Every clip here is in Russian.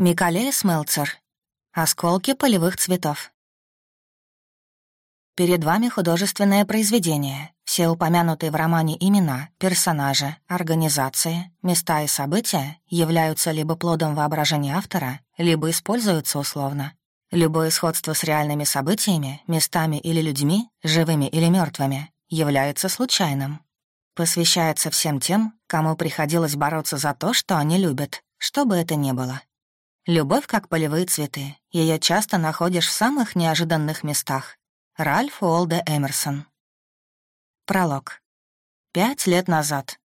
Микалея Смелцер. Осколки полевых цветов. Перед вами художественное произведение. Все упомянутые в романе имена, персонажи, организации, места и события являются либо плодом воображения автора, либо используются условно. Любое сходство с реальными событиями, местами или людьми, живыми или мертвыми, является случайным. Посвящается всем тем, кому приходилось бороться за то, что они любят, что бы это ни было. Любовь как полевые цветы. Ее часто находишь в самых неожиданных местах. Ральф Уолде Эмерсон. Пролог. Пять лет назад.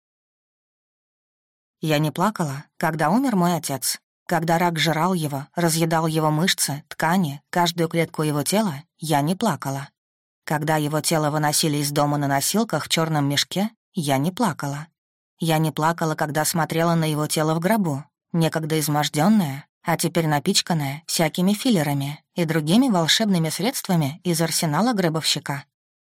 Я не плакала, когда умер мой отец. Когда рак жрал его, разъедал его мышцы, ткани, каждую клетку его тела, я не плакала. Когда его тело выносили из дома на носилках в черном мешке, я не плакала. Я не плакала, когда смотрела на его тело в гробу, некогда изможденное, а теперь напичканная всякими филлерами и другими волшебными средствами из арсенала гробовщика.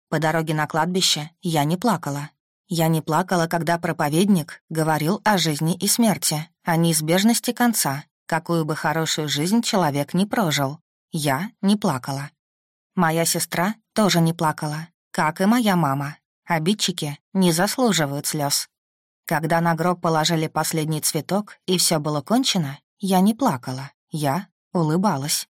По дороге на кладбище я не плакала. Я не плакала, когда проповедник говорил о жизни и смерти, о неизбежности конца, какую бы хорошую жизнь человек не прожил. Я не плакала. Моя сестра тоже не плакала, как и моя мама. Обидчики не заслуживают слез. Когда на гроб положили последний цветок и все было кончено, я не плакала, я улыбалась.